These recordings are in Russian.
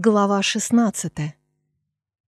Глава 16.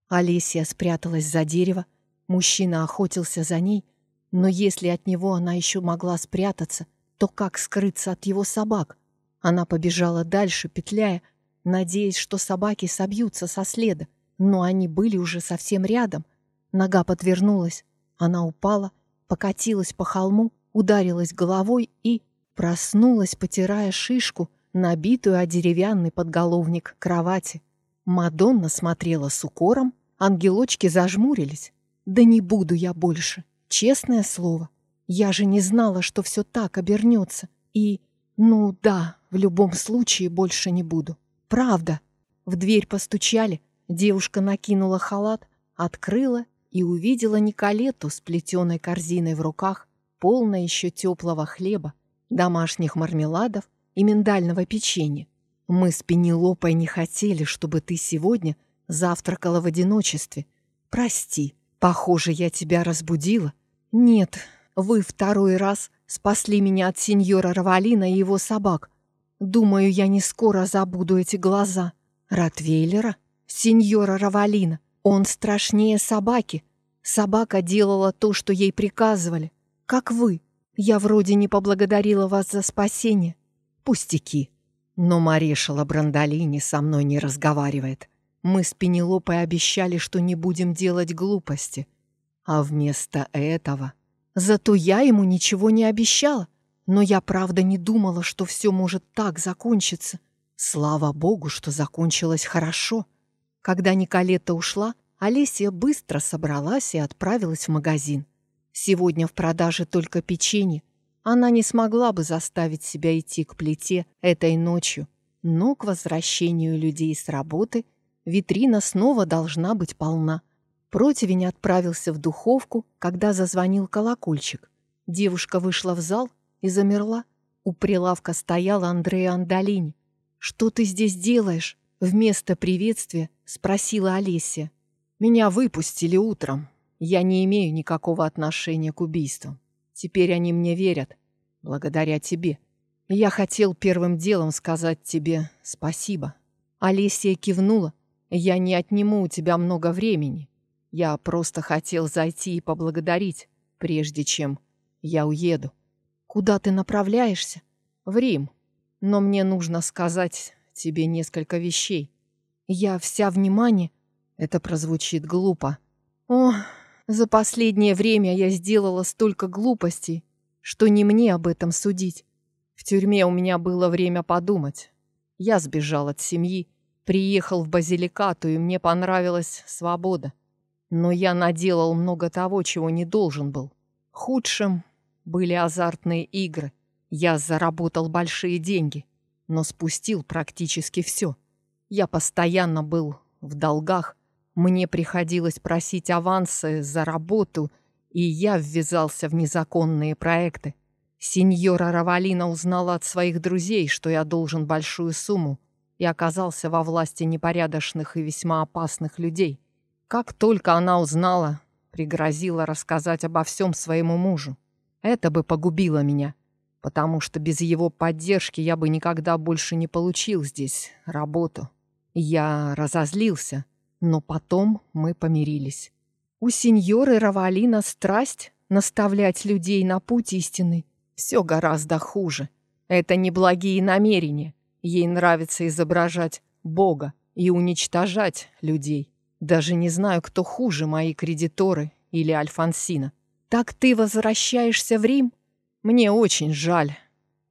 Олесия спряталась за дерево, мужчина охотился за ней, но если от него она еще могла спрятаться, то как скрыться от его собак? Она побежала дальше, петляя, надеясь, что собаки собьются со следа, но они были уже совсем рядом. Нога подвернулась, она упала, покатилась по холму, ударилась головой и проснулась, потирая шишку, набитую о деревянный подголовник кровати. Мадонна смотрела с укором, ангелочки зажмурились. «Да не буду я больше, честное слово. Я же не знала, что все так обернется. И, ну да, в любом случае больше не буду. Правда». В дверь постучали, девушка накинула халат, открыла и увидела Николету с плетеной корзиной в руках, полной еще теплого хлеба, домашних мармеладов и миндального печенья. Мы с Пенелопой не хотели, чтобы ты сегодня завтракала в одиночестве. Прости, похоже, я тебя разбудила. Нет, вы второй раз спасли меня от сеньора Равалина и его собак. Думаю, я не скоро забуду эти глаза. Ротвейлера? Сеньора Равалина. Он страшнее собаки. Собака делала то, что ей приказывали. Как вы. Я вроде не поблагодарила вас за спасение. Пустяки. Но Марешала Брандолини со мной не разговаривает. Мы с Пенелопой обещали, что не будем делать глупости. А вместо этого... Зато я ему ничего не обещала. Но я правда не думала, что все может так закончиться. Слава богу, что закончилось хорошо. Когда Николета ушла, Олеся быстро собралась и отправилась в магазин. Сегодня в продаже только печенье. Она не смогла бы заставить себя идти к плите этой ночью, но к возвращению людей с работы витрина снова должна быть полна. Противень отправился в духовку, когда зазвонил колокольчик. Девушка вышла в зал и замерла. У прилавка стояла Андрея Андалини. «Что ты здесь делаешь?» Вместо приветствия спросила Олеся. «Меня выпустили утром. Я не имею никакого отношения к убийствам. Теперь они мне верят. Благодаря тебе. Я хотел первым делом сказать тебе спасибо. Олесия кивнула. Я не отниму у тебя много времени. Я просто хотел зайти и поблагодарить, прежде чем я уеду. Куда ты направляешься? В Рим. Но мне нужно сказать тебе несколько вещей. Я вся внимание. Это прозвучит глупо. О, за последнее время я сделала столько глупостей, что не мне об этом судить. В тюрьме у меня было время подумать. Я сбежал от семьи, приехал в Базиликату, и мне понравилась свобода. Но я наделал много того, чего не должен был. Худшим были азартные игры. Я заработал большие деньги, но спустил практически все. Я постоянно был в долгах, мне приходилось просить авансы за работу, и я ввязался в незаконные проекты. Сеньора Равалина узнала от своих друзей, что я должен большую сумму, и оказался во власти непорядочных и весьма опасных людей. Как только она узнала, пригрозила рассказать обо всем своему мужу. Это бы погубило меня, потому что без его поддержки я бы никогда больше не получил здесь работу. Я разозлился — но потом мы помирились. У сеньоры Равалина страсть наставлять людей на путь истины. Все гораздо хуже. Это не благие намерения. Ей нравится изображать Бога и уничтожать людей. Даже не знаю, кто хуже, мои кредиторы или Альфонсина. Так ты возвращаешься в Рим? Мне очень жаль.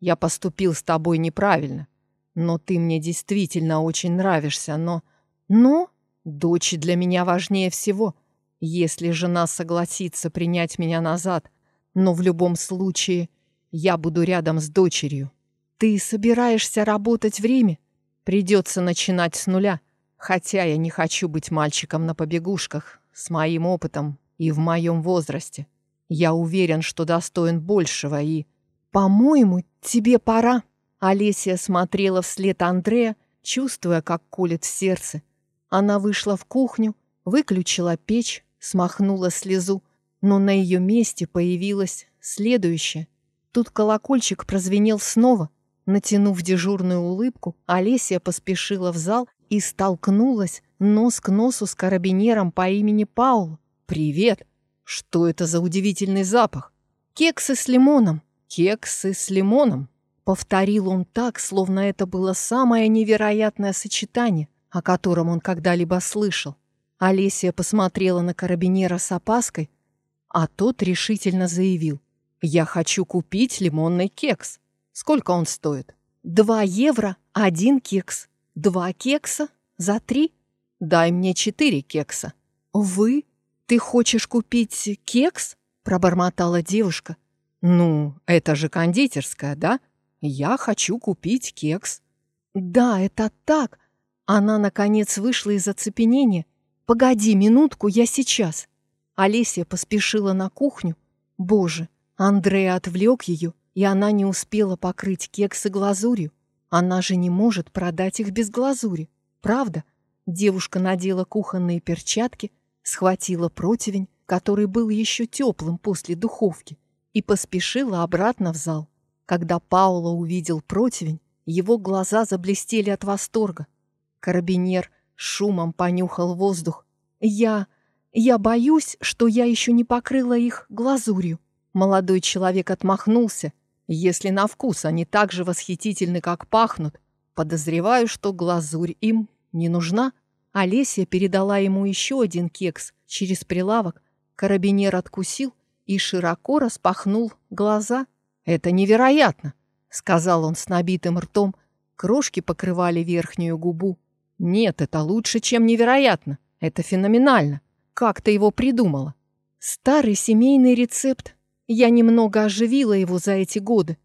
Я поступил с тобой неправильно. Но ты мне действительно очень нравишься, но... Но? Дочь для меня важнее всего. Если жена согласится принять меня назад, но в любом случае я буду рядом с дочерью. Ты собираешься работать в Риме? Придется начинать с нуля, хотя я не хочу быть мальчиком на побегушках с моим опытом и в моем возрасте. Я уверен, что достоин большего и... По-моему, тебе пора. Олеся смотрела вслед Андрея, чувствуя, как колет сердце, она вышла в кухню, выключила печь, смахнула слезу, но на ее месте появилась следующая. Тут колокольчик прозвенел снова. Натянув дежурную улыбку, Олеся поспешила в зал и столкнулась нос к носу с карабинером по имени Паул. «Привет! Что это за удивительный запах?» «Кексы с лимоном». «Кексы с лимоном?» Повторил он так, словно это было самое невероятное сочетание, о котором он когда-либо слышал. Олеся посмотрела на карабинера с опаской, а тот решительно заявил. «Я хочу купить лимонный кекс. Сколько он стоит?» «Два евро, один кекс. Два кекса за три?» «Дай мне четыре кекса». «Вы? Ты хочешь купить кекс?» пробормотала девушка. «Ну, это же кондитерская, да? Я хочу купить кекс». «Да, это так». Она, наконец, вышла из оцепенения. «Погоди минутку, я сейчас». Олеся поспешила на кухню. Боже, Андрей отвлек ее, и она не успела покрыть кексы глазурью. Она же не может продать их без глазури. Правда? Девушка надела кухонные перчатки, схватила противень, который был еще теплым после духовки, и поспешила обратно в зал. Когда Паула увидел противень, его глаза заблестели от восторга. Карабинер шумом понюхал воздух. «Я... я боюсь, что я еще не покрыла их глазурью». Молодой человек отмахнулся. «Если на вкус они так же восхитительны, как пахнут, подозреваю, что глазурь им не нужна». Олеся передала ему еще один кекс через прилавок, Карабинер откусил и широко распахнул глаза. «Это невероятно!» — сказал он с набитым ртом. Крошки покрывали верхнюю губу. «Нет, это лучше, чем невероятно. Это феноменально. Как ты его придумала?» «Старый семейный рецепт. Я немного оживила его за эти годы.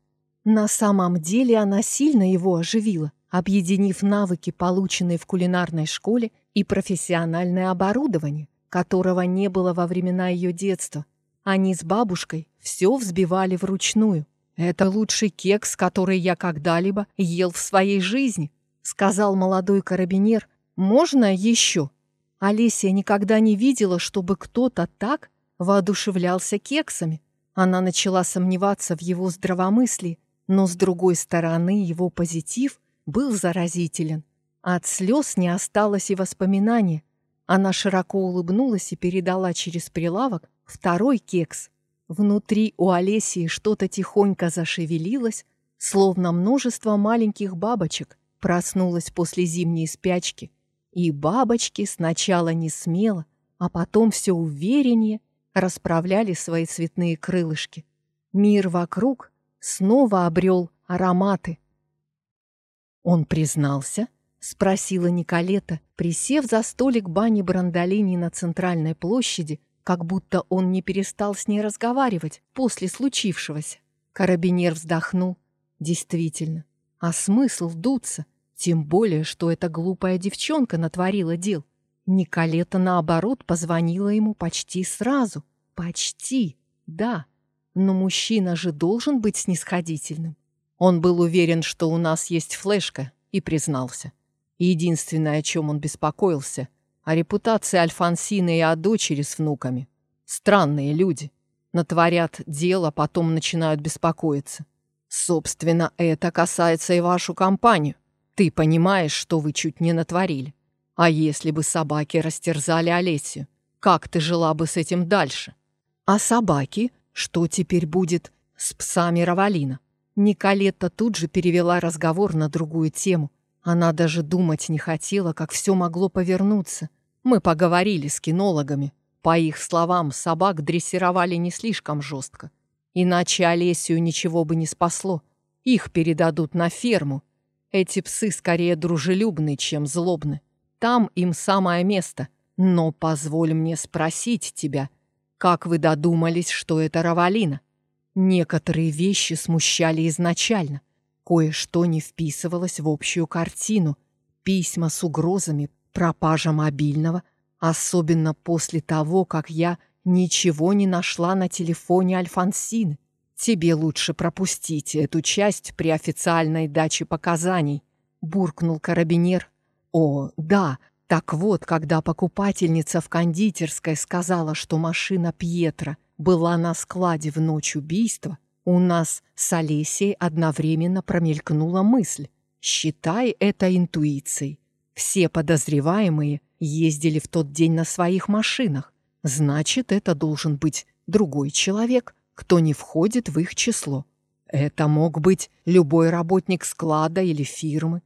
На самом деле она сильно его оживила, объединив навыки, полученные в кулинарной школе, и профессиональное оборудование которого не было во времена ее детства. Они с бабушкой все взбивали вручную. «Это лучший кекс, который я когда-либо ел в своей жизни», сказал молодой карабинер. «Можно еще?» Олеся никогда не видела, чтобы кто-то так воодушевлялся кексами. Она начала сомневаться в его здравомыслии, но с другой стороны его позитив был заразителен. От слез не осталось и воспоминания. Она широко улыбнулась и передала через прилавок второй кекс. Внутри у Олесии что-то тихонько зашевелилось, словно множество маленьких бабочек проснулось после зимней спячки. И бабочки сначала не смело, а потом все увереннее расправляли свои цветные крылышки. Мир вокруг снова обрел ароматы. Он признался, Спросила Николета, присев за столик бани Брандолини на центральной площади, как будто он не перестал с ней разговаривать после случившегося. Карабинер вздохнул. Действительно, а смысл дуться? Тем более, что эта глупая девчонка натворила дел. Николета, наоборот, позвонила ему почти сразу. Почти, да. Но мужчина же должен быть снисходительным. Он был уверен, что у нас есть флешка, и признался. Единственное, о чем он беспокоился, о репутации Альфонсины и о дочери с внуками. Странные люди. Натворят дело, потом начинают беспокоиться. Собственно, это касается и вашу компанию. Ты понимаешь, что вы чуть не натворили. А если бы собаки растерзали Олесю, как ты жила бы с этим дальше? А собаки? Что теперь будет с псами Равалина? Николетта тут же перевела разговор на другую тему, она даже думать не хотела, как все могло повернуться. Мы поговорили с кинологами. По их словам, собак дрессировали не слишком жестко. Иначе Олесию ничего бы не спасло. Их передадут на ферму. Эти псы скорее дружелюбны, чем злобны. Там им самое место. Но позволь мне спросить тебя, как вы додумались, что это Равалина? Некоторые вещи смущали изначально. Кое-что не вписывалось в общую картину. Письма с угрозами, пропажа мобильного, особенно после того, как я ничего не нашла на телефоне Альфонсины. Тебе лучше пропустить эту часть при официальной даче показаний, буркнул карабинер. О, да, так вот, когда покупательница в кондитерской сказала, что машина Пьетра была на складе в ночь убийства, у нас с Олесей одновременно промелькнула мысль. Считай это интуицией. Все подозреваемые ездили в тот день на своих машинах. Значит, это должен быть другой человек, кто не входит в их число. Это мог быть любой работник склада или фирмы.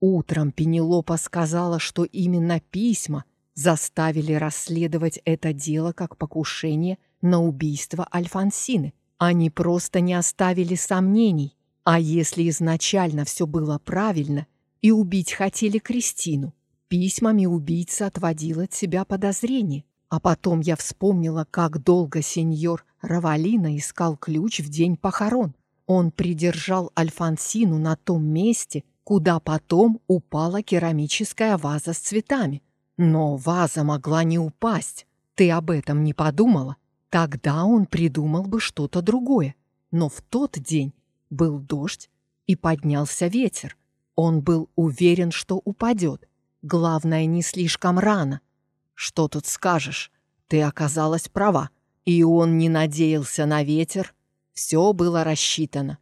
Утром Пенелопа сказала, что именно письма заставили расследовать это дело как покушение на убийство Альфонсины. Они просто не оставили сомнений. А если изначально все было правильно, и убить хотели Кристину, письмами убийца отводил от себя подозрения. А потом я вспомнила, как долго сеньор Равалина искал ключ в день похорон. Он придержал Альфонсину на том месте, куда потом упала керамическая ваза с цветами. Но ваза могла не упасть. Ты об этом не подумала? Тогда он придумал бы что-то другое. Но в тот день был дождь и поднялся ветер. Он был уверен, что упадет. Главное, не слишком рано. Что тут скажешь? Ты оказалась права. И он не надеялся на ветер. Все было рассчитано.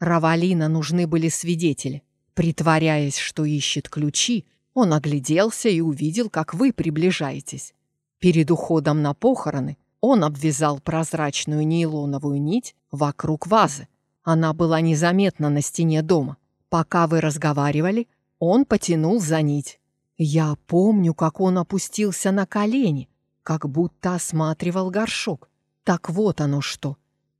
Равалина нужны были свидетели. Притворяясь, что ищет ключи, он огляделся и увидел, как вы приближаетесь. Перед уходом на похороны он обвязал прозрачную нейлоновую нить вокруг вазы. Она была незаметна на стене дома. Пока вы разговаривали, он потянул за нить. Я помню, как он опустился на колени, как будто осматривал горшок. Так вот оно что.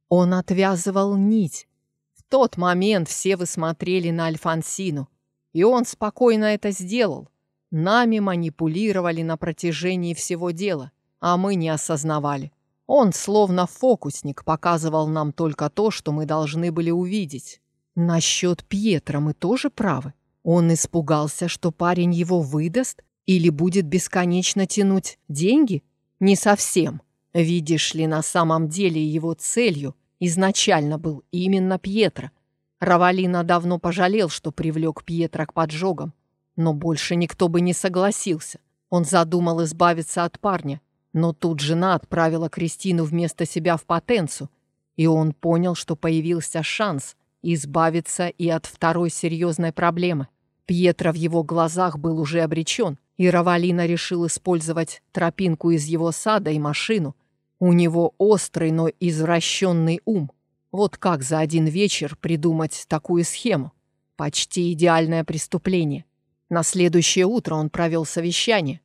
Он отвязывал нить. В тот момент все вы смотрели на Альфонсину, и он спокойно это сделал. Нами манипулировали на протяжении всего дела, а мы не осознавали. Он, словно фокусник, показывал нам только то, что мы должны были увидеть. Насчет Пьетра мы тоже правы. Он испугался, что парень его выдаст или будет бесконечно тянуть деньги? Не совсем. Видишь ли, на самом деле его целью изначально был именно Пьетро. Равалина давно пожалел, что привлек Пьетро к поджогам. Но больше никто бы не согласился. Он задумал избавиться от парня. Но тут жена отправила Кристину вместо себя в потенцию, и он понял, что появился шанс избавиться и от второй серьезной проблемы. Пьетро в его глазах был уже обречен, и Равалина решил использовать тропинку из его сада и машину. У него острый, но извращенный ум. Вот как за один вечер придумать такую схему? Почти идеальное преступление. На следующее утро он провел совещание.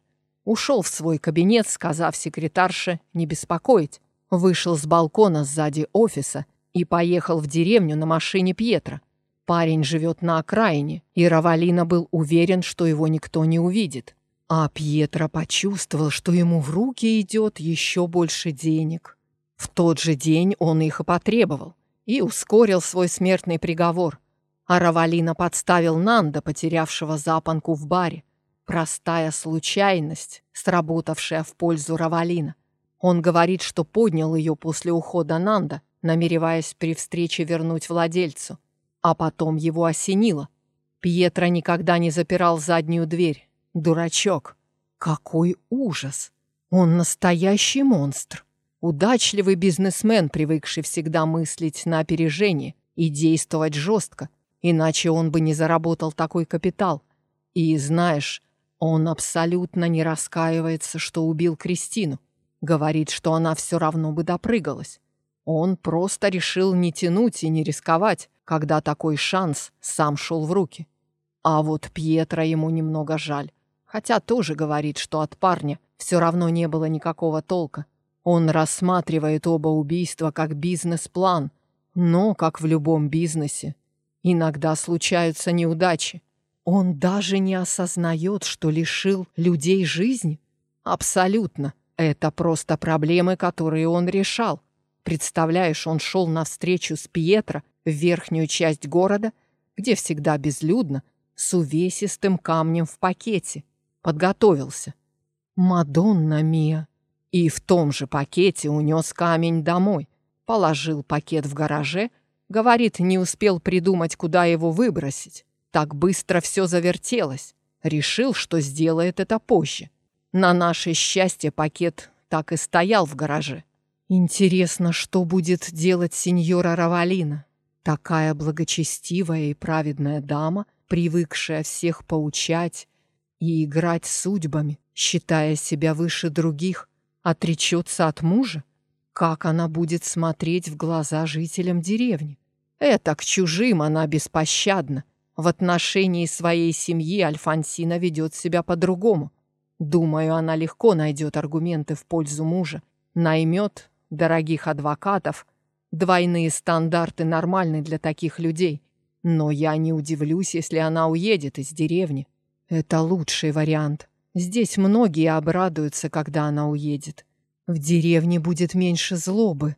Ушел в свой кабинет, сказав секретарше не беспокоить. Вышел с балкона сзади офиса и поехал в деревню на машине Пьетра. Парень живет на окраине, и Равалина был уверен, что его никто не увидит. А Пьетро почувствовал, что ему в руки идет еще больше денег. В тот же день он их и потребовал, и ускорил свой смертный приговор. А Равалина подставил Нанда, потерявшего запонку в баре. Простая случайность, сработавшая в пользу Равалина. Он говорит, что поднял ее после ухода Нанда, намереваясь при встрече вернуть владельцу. А потом его осенило. Пьетро никогда не запирал заднюю дверь. Дурачок. Какой ужас! Он настоящий монстр. Удачливый бизнесмен, привыкший всегда мыслить на опережение и действовать жестко, иначе он бы не заработал такой капитал. И знаешь, он абсолютно не раскаивается, что убил Кристину. Говорит, что она все равно бы допрыгалась. Он просто решил не тянуть и не рисковать, когда такой шанс сам шел в руки. А вот Пьетро ему немного жаль. Хотя тоже говорит, что от парня все равно не было никакого толка. Он рассматривает оба убийства как бизнес-план, но, как в любом бизнесе, иногда случаются неудачи. Он даже не осознает, что лишил людей жизни. Абсолютно. Это просто проблемы, которые он решал. Представляешь, он шел навстречу с Пьетро в верхнюю часть города, где всегда безлюдно, с увесистым камнем в пакете. Подготовился. Мадонна Мия. И в том же пакете унес камень домой. Положил пакет в гараже, говорит, не успел придумать, куда его выбросить. Так быстро все завертелось. Решил, что сделает это позже. На наше счастье пакет так и стоял в гараже. Интересно, что будет делать сеньора Равалина? Такая благочестивая и праведная дама, привыкшая всех поучать и играть судьбами, считая себя выше других, отречется от мужа? Как она будет смотреть в глаза жителям деревни? Это к чужим она беспощадна. В отношении своей семьи Альфонсина ведет себя по-другому. Думаю, она легко найдет аргументы в пользу мужа, наймет дорогих адвокатов. Двойные стандарты нормальны для таких людей. Но я не удивлюсь, если она уедет из деревни. Это лучший вариант. Здесь многие обрадуются, когда она уедет. В деревне будет меньше злобы.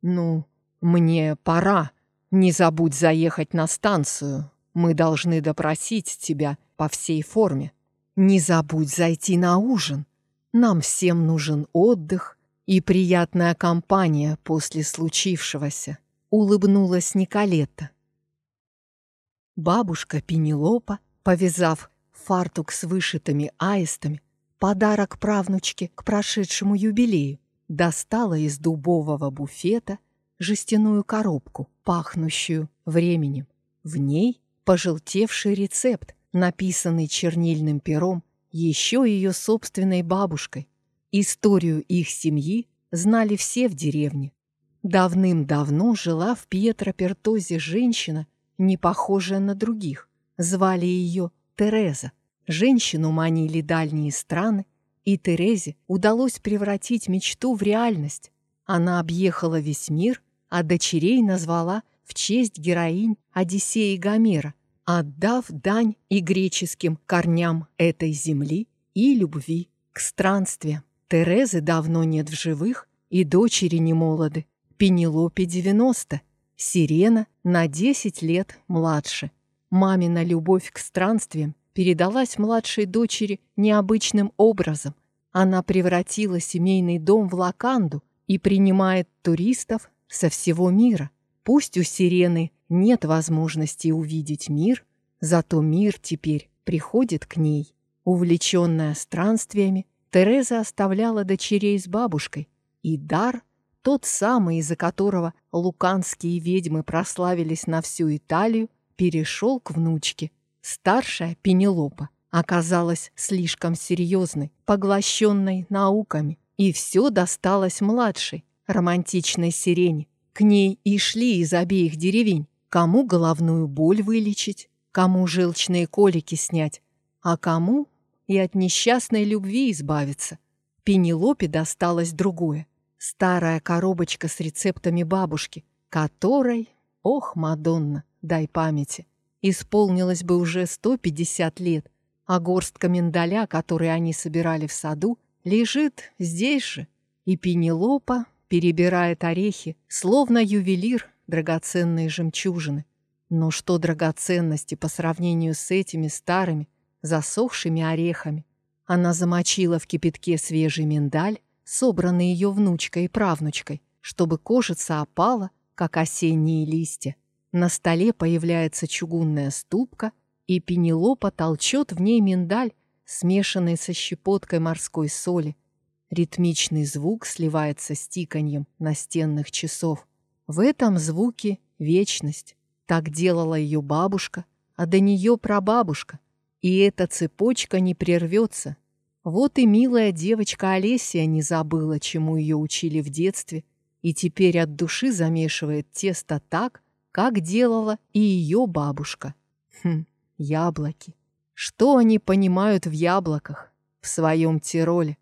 Ну, мне пора. Не забудь заехать на станцию. Мы должны допросить тебя по всей форме. Не забудь зайти на ужин. Нам всем нужен отдых и приятная компания после случившегося. Улыбнулась Николета. Бабушка Пенелопа, повязав фартук с вышитыми аистами, подарок правнучке к прошедшему юбилею, достала из дубового буфета жестяную коробку, пахнущую временем. В ней пожелтевший рецепт, написанный чернильным пером еще ее собственной бабушкой. Историю их семьи знали все в деревне. Давным-давно жила в Пьетро-Пертозе женщина, не похожая на других. Звали ее Тереза. Женщину манили дальние страны, и Терезе удалось превратить мечту в реальность. Она объехала весь мир, а дочерей назвала в честь героинь Одиссея и Гомера, отдав дань и греческим корням этой земли и любви к странствиям. Терезы давно нет в живых, и дочери не молоды. Пенелопе 90, Сирена на 10 лет младше. Мамина любовь к странствиям передалась младшей дочери необычным образом. Она превратила семейный дом в лаканду и принимает туристов со всего мира. Пусть у Сирены нет возможности увидеть мир, зато мир теперь приходит к ней. Увлеченная странствиями, Тереза оставляла дочерей с бабушкой, и дар тот самый, из-за которого луканские ведьмы прославились на всю Италию, перешел к внучке. Старшая Пенелопа оказалась слишком серьезной, поглощенной науками, и все досталось младшей, романтичной сирене. К ней и шли из обеих деревень, кому головную боль вылечить, кому желчные колики снять, а кому и от несчастной любви избавиться. Пенелопе досталось другое Старая коробочка с рецептами бабушки, которой, ох, Мадонна, дай памяти, исполнилось бы уже 150 лет, а горстка миндаля, который они собирали в саду, лежит здесь же, и Пенелопа перебирает орехи, словно ювелир драгоценные жемчужины. Но что драгоценности по сравнению с этими старыми, засохшими орехами? Она замочила в кипятке свежий миндаль, собранный ее внучкой и правнучкой, чтобы кожица опала, как осенние листья. На столе появляется чугунная ступка, и Пенелопа толчет в ней миндаль, смешанный со щепоткой морской соли. Ритмичный звук сливается с тиканьем настенных часов. В этом звуке вечность. Так делала ее бабушка, а до нее прабабушка. И эта цепочка не прервется, вот и милая девочка Олесия не забыла, чему ее учили в детстве, и теперь от души замешивает тесто так, как делала и ее бабушка. Хм, яблоки. Что они понимают в яблоках, в своем Тироле?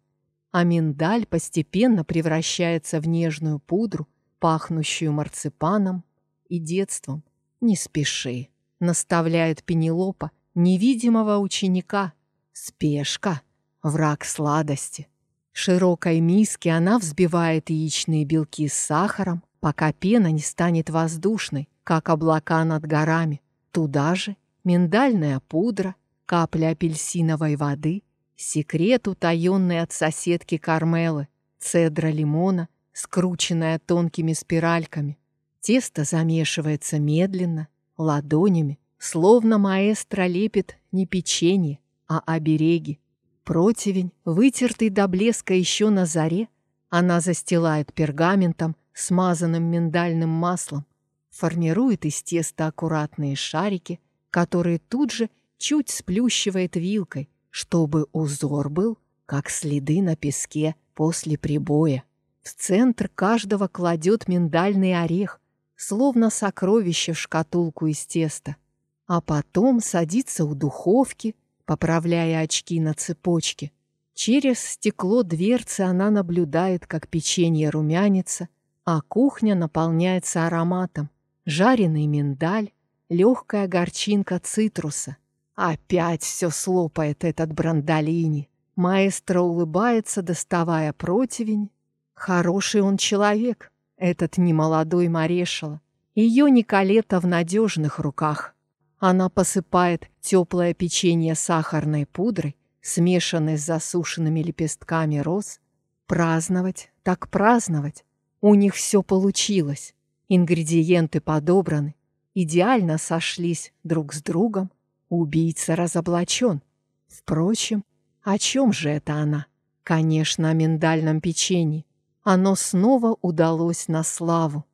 А миндаль постепенно превращается в нежную пудру, пахнущую марципаном и детством. Не спеши, наставляет Пенелопа невидимого ученика. Спешка враг сладости. Широкой миске она взбивает яичные белки с сахаром, пока пена не станет воздушной, как облака над горами. Туда же миндальная пудра, капля апельсиновой воды, секрет, утаенный от соседки Кармелы, цедра лимона, скрученная тонкими спиральками. Тесто замешивается медленно, ладонями, словно маэстро лепит не печенье, а обереги. Противень, вытертый до блеска еще на заре, она застилает пергаментом, смазанным миндальным маслом, формирует из теста аккуратные шарики, которые тут же чуть сплющивает вилкой, чтобы узор был, как следы на песке после прибоя. В центр каждого кладет миндальный орех, словно сокровище в шкатулку из теста. А потом садится у духовки, поправляя очки на цепочке. Через стекло дверцы она наблюдает, как печенье румянится, а кухня наполняется ароматом. Жареный миндаль, легкая горчинка цитруса. Опять все слопает этот Брандолини. Маэстро улыбается, доставая противень. Хороший он человек, этот немолодой Марешала. Ее Николета в надежных руках. Она посыпает теплое печенье сахарной пудрой, смешанной с засушенными лепестками роз. Праздновать, так праздновать. У них все получилось. Ингредиенты подобраны, идеально сошлись друг с другом. Убийца разоблачен. Впрочем, о чем же это она? Конечно, о миндальном печенье. Оно снова удалось на славу.